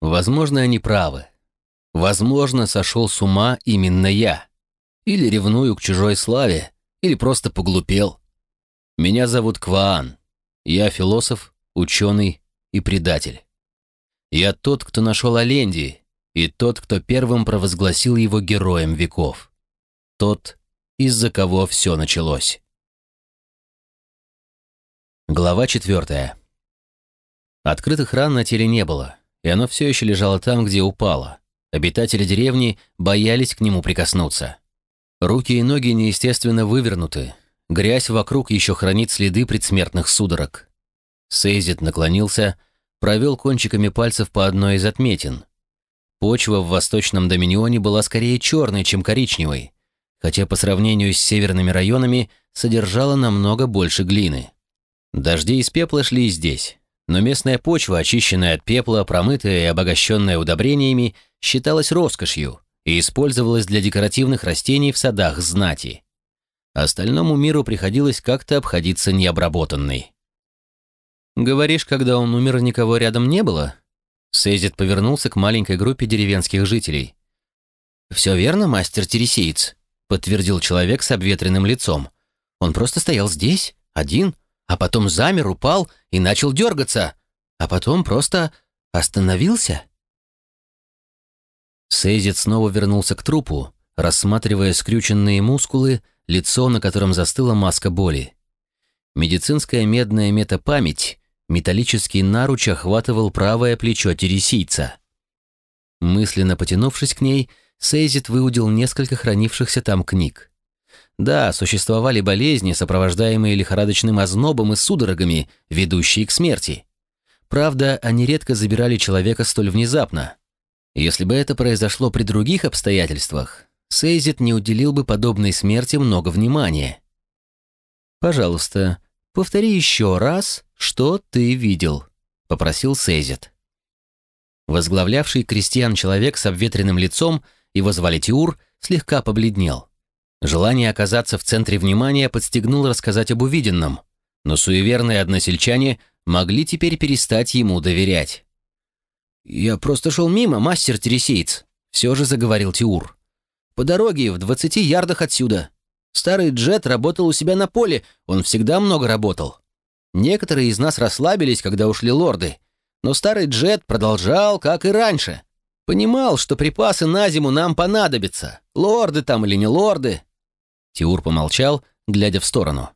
Возможно, они правы. Возможно, сошел с ума именно я. Или ревную к чужой славе, или просто поглупел. Меня зовут Кваан. Я философ, ученый и предатель. Я тот, кто нашел Оленди, и тот, кто первым провозгласил его героем веков. Тот, из-за кого все началось. Глава четвертая. Открытых ран на теле не было, и оно все еще лежало там, где упало. Обитатели деревни боялись к нему прикоснуться. Руки и ноги неестественно вывернуты. Грязь вокруг еще хранит следы предсмертных судорог. Сейзит наклонился, провел кончиками пальцев по одной из отметин. Почва в восточном доминионе была скорее черной, чем коричневой, хотя по сравнению с северными районами содержала намного больше глины. Дожди из пепла шли и здесь, но местная почва, очищенная от пепла, промытая и обогащенная удобрениями, считалась роскошью и использовалась для декоративных растений в садах знати. Остальному миру приходилось как-то обходиться необработанной. «Говоришь, когда он умер, никого рядом не было?» Сейзит повернулся к маленькой группе деревенских жителей. «Все верно, мастер Тересиец», — подтвердил человек с обветренным лицом. «Он просто стоял здесь, один, а потом замер, упал и начал дергаться, а потом просто остановился». Сейзит снова вернулся к трупу, рассматривая скрюченные мускулы, лицо, на котором застыла маска боли. Медицинская медная метапамять Металлический наруч охватывал правое плечо тересийца. Мысленно потянувшись к ней, Сейзит выудил несколько хранившихся там книг. Да, существовали болезни, сопровождаемые лихорадочным ознобом и судорогами, ведущие к смерти. Правда, они редко забирали человека столь внезапно. Если бы это произошло при других обстоятельствах, Сейзит не уделил бы подобной смерти много внимания. «Пожалуйста, повтори еще раз «Что ты видел?» — попросил Сейзет. Возглавлявший крестьян человек с обветренным лицом, его звали Тиур, слегка побледнел. Желание оказаться в центре внимания подстегнуло рассказать об увиденном, но суеверные односельчане могли теперь перестать ему доверять. «Я просто шел мимо, мастер Тересейц», — все же заговорил Тиур. «По дороге в двадцати ярдах отсюда. Старый Джет работал у себя на поле, он всегда много работал. Некоторые из нас расслабились, когда ушли лорды, но старый Джет продолжал, как и раньше. Понимал, что припасы на зиму нам понадобятся, лорды там или не лорды. Тиур помолчал, глядя в сторону.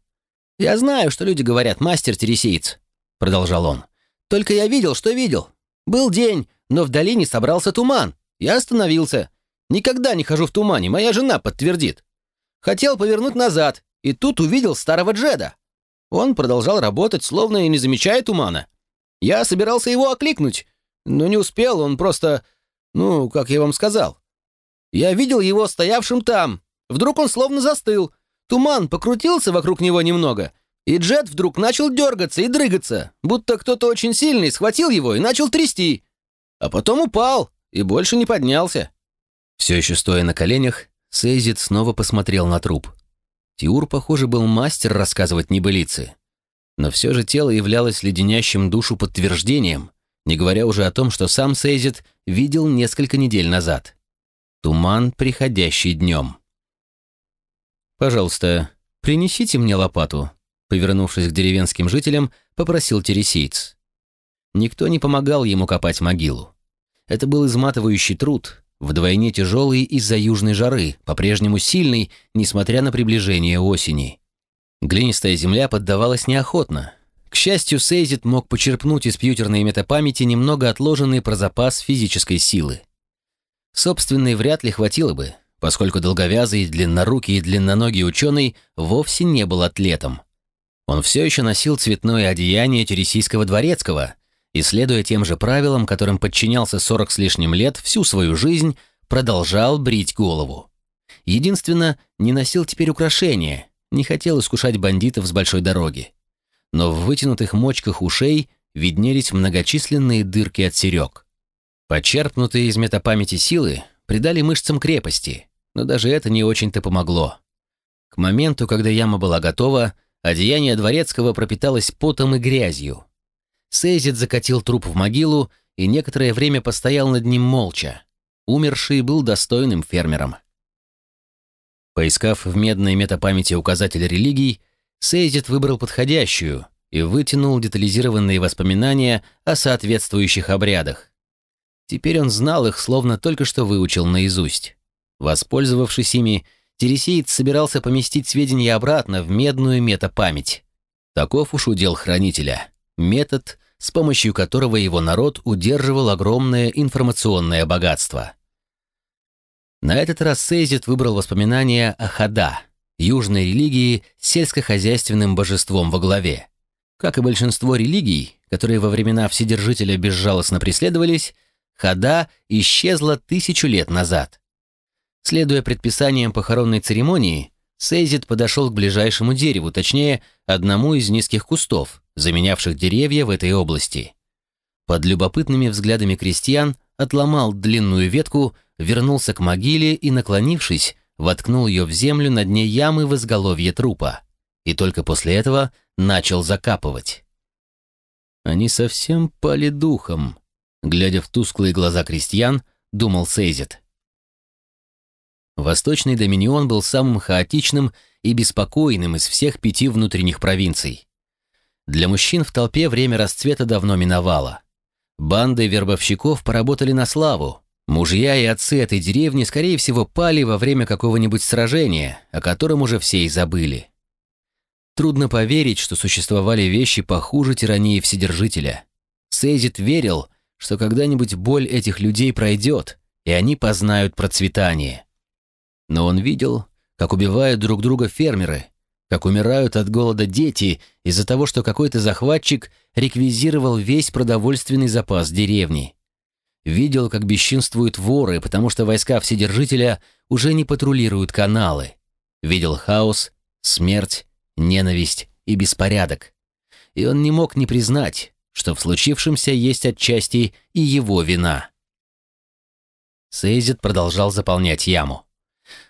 «Я знаю, что люди говорят, мастер тересиец», — продолжал он. «Только я видел, что видел. Был день, но в долине собрался туман. Я остановился. Никогда не хожу в тумане, моя жена подтвердит. Хотел повернуть назад, и тут увидел старого Джеда. Он продолжал работать, словно и не замечая тумана. Я собирался его окликнуть, но не успел, он просто... Ну, как я вам сказал. Я видел его стоявшим там. Вдруг он словно застыл. Туман покрутился вокруг него немного, и Джет вдруг начал дергаться и дрыгаться, будто кто-то очень сильный схватил его и начал трясти. А потом упал и больше не поднялся. Все еще стоя на коленях, Сейзит снова посмотрел на труп. Тиур, похоже, был мастер рассказывать небылицы. Но все же тело являлось леденящим душу подтверждением, не говоря уже о том, что сам Сейзит видел несколько недель назад. Туман, приходящий днем. «Пожалуйста, принесите мне лопату», повернувшись к деревенским жителям, попросил тересиец. Никто не помогал ему копать могилу. Это был изматывающий труд, вдвойне тяжелый из-за южной жары, по-прежнему сильный, несмотря на приближение осени. Глинистая земля поддавалась неохотно. К счастью, Сейзит мог почерпнуть из пьютерной метапамяти немного отложенный про запас физической силы. Собственной вряд ли хватило бы, поскольку долговязый, длиннорукий и длинноногий ученый вовсе не был атлетом. Он все еще носил цветное одеяние тересийского дворецкого, и, следуя тем же правилам, которым подчинялся сорок с лишним лет всю свою жизнь, продолжал брить голову. Единственно, не носил теперь украшения, не хотел искушать бандитов с большой дороги. Но в вытянутых мочках ушей виднелись многочисленные дырки от серег. Почерпнутые из метапамяти силы придали мышцам крепости, но даже это не очень-то помогло. К моменту, когда яма была готова, одеяние дворецкого пропиталось потом и грязью, Сейзит закатил труп в могилу и некоторое время постоял над ним молча. Умерший был достойным фермером. Поискав в медной метапамяти указатель религий, Сейзит выбрал подходящую и вытянул детализированные воспоминания о соответствующих обрядах. Теперь он знал их, словно только что выучил наизусть. Воспользовавшись ими, Тересеец собирался поместить сведения обратно в медную метапамять. Таков уж удел хранителя. Метод, с помощью которого его народ удерживал огромное информационное богатство. На этот раз Сейзит выбрал воспоминания о Хада, южной религии с сельскохозяйственным божеством во главе. Как и большинство религий, которые во времена Вседержителя безжалостно преследовались, Хада исчезла тысячу лет назад. Следуя предписаниям похоронной церемонии, Сейзит подошел к ближайшему дереву, точнее, одному из низких кустов, заменявших деревья в этой области. Под любопытными взглядами крестьян отломал длинную ветку, вернулся к могиле и, наклонившись, воткнул ее в землю на дне ямы в изголовье трупа. И только после этого начал закапывать. Они совсем пали духом, глядя в тусклые глаза крестьян, думал Сейзит. Восточный Доминион был самым хаотичным и беспокойным из всех пяти внутренних провинций. Для мужчин в толпе время расцвета давно миновало. Банды вербовщиков поработали на славу. Мужья и отцы этой деревни, скорее всего, пали во время какого-нибудь сражения, о котором уже все и забыли. Трудно поверить, что существовали вещи похуже тирании Вседержителя. Сейзит верил, что когда-нибудь боль этих людей пройдет, и они познают процветание. Но он видел, как убивают друг друга фермеры, как умирают от голода дети из-за того, что какой-то захватчик реквизировал весь продовольственный запас деревни. Видел, как бесчинствуют воры, потому что войска Вседержителя уже не патрулируют каналы. Видел хаос, смерть, ненависть и беспорядок. И он не мог не признать, что в случившемся есть отчасти и его вина. Сейзит продолжал заполнять яму.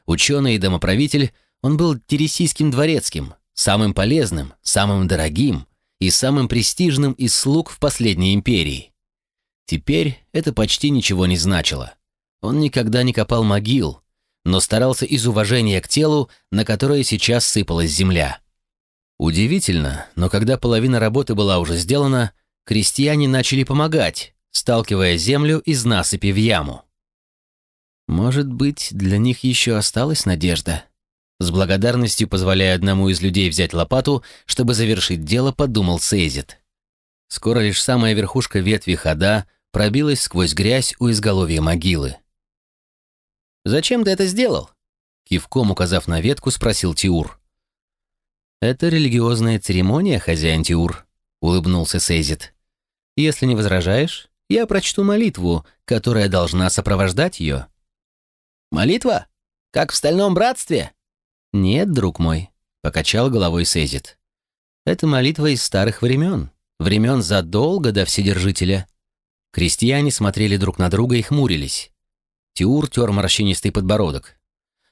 Ученый и домоправитель, он был тересийским дворецким, самым полезным, самым дорогим и самым престижным из слуг в последней империи. Теперь это почти ничего не значило. Он никогда не копал могил, но старался из уважения к телу, на которое сейчас сыпалась земля. Удивительно, но когда половина работы была уже сделана, крестьяне начали помогать, сталкивая землю из насыпи в яму. Может быть, для них еще осталась надежда. С благодарностью позволяя одному из людей взять лопату, чтобы завершить дело, подумал Сейзит. Скоро лишь самая верхушка ветви хода пробилась сквозь грязь у изголовья могилы. «Зачем ты это сделал?» Кивком указав на ветку, спросил Тиур. «Это религиозная церемония, хозяин Тиур», — улыбнулся Сейзит. «Если не возражаешь, я прочту молитву, которая должна сопровождать ее». «Молитва? Как в Стальном Братстве?» «Нет, друг мой», — покачал головой Сейзит. «Это молитва из старых времен, времен задолго до Вседержителя». Крестьяне смотрели друг на друга и хмурились. Тиур тер морщинистый подбородок.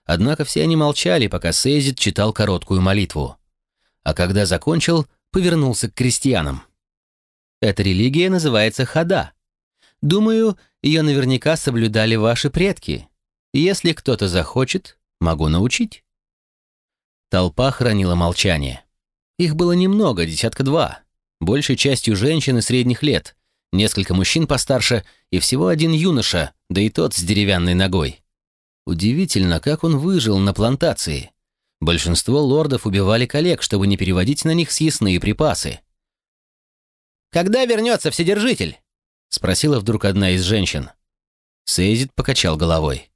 Однако все они молчали, пока Сейзит читал короткую молитву. А когда закончил, повернулся к крестьянам. «Эта религия называется Хада. Думаю, ее наверняка соблюдали ваши предки, если кто-то захочет, могу научить». Толпа хранила молчание. Их было немного, десятка два. Большей частью женщины средних лет, несколько мужчин постарше и всего один юноша, да и тот с деревянной ногой. Удивительно, как он выжил на плантации. Большинство лордов убивали коллег, чтобы не переводить на них съестные припасы. «Когда вернется Вседержитель?» — спросила вдруг одна из женщин. Сейзит покачал головой.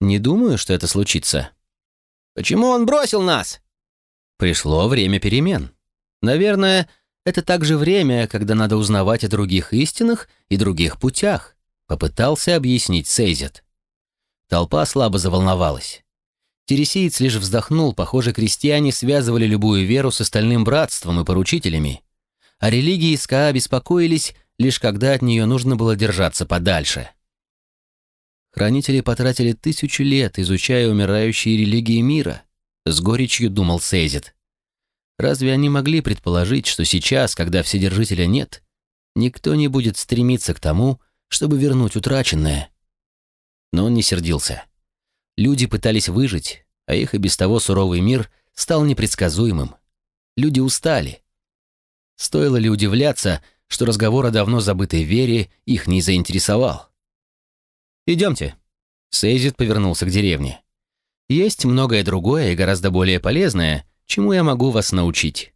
Не думаю, что это случится. Почему он бросил нас? Пришло время перемен. Наверное, это также время, когда надо узнавать о других истинах и других путях, попытался объяснить Сейзет. Толпа слабо заволновалась. Тересиец лишь вздохнул, похоже, крестьяне связывали любую веру с остальным братством и поручителями. А религии СКА беспокоились, лишь когда от нее нужно было держаться подальше. Хранители потратили тысячу лет, изучая умирающие религии мира. С горечью думал Сейзит. Разве они могли предположить, что сейчас, когда Вседержителя нет, никто не будет стремиться к тому, чтобы вернуть утраченное. Но он не сердился. Люди пытались выжить, а их и без того суровый мир стал непредсказуемым. Люди устали. Стоило ли удивляться, что разговор о давно забытой вере их не заинтересовал? «Идемте». Сейзит повернулся к деревне. «Есть многое другое и гораздо более полезное, чему я могу вас научить».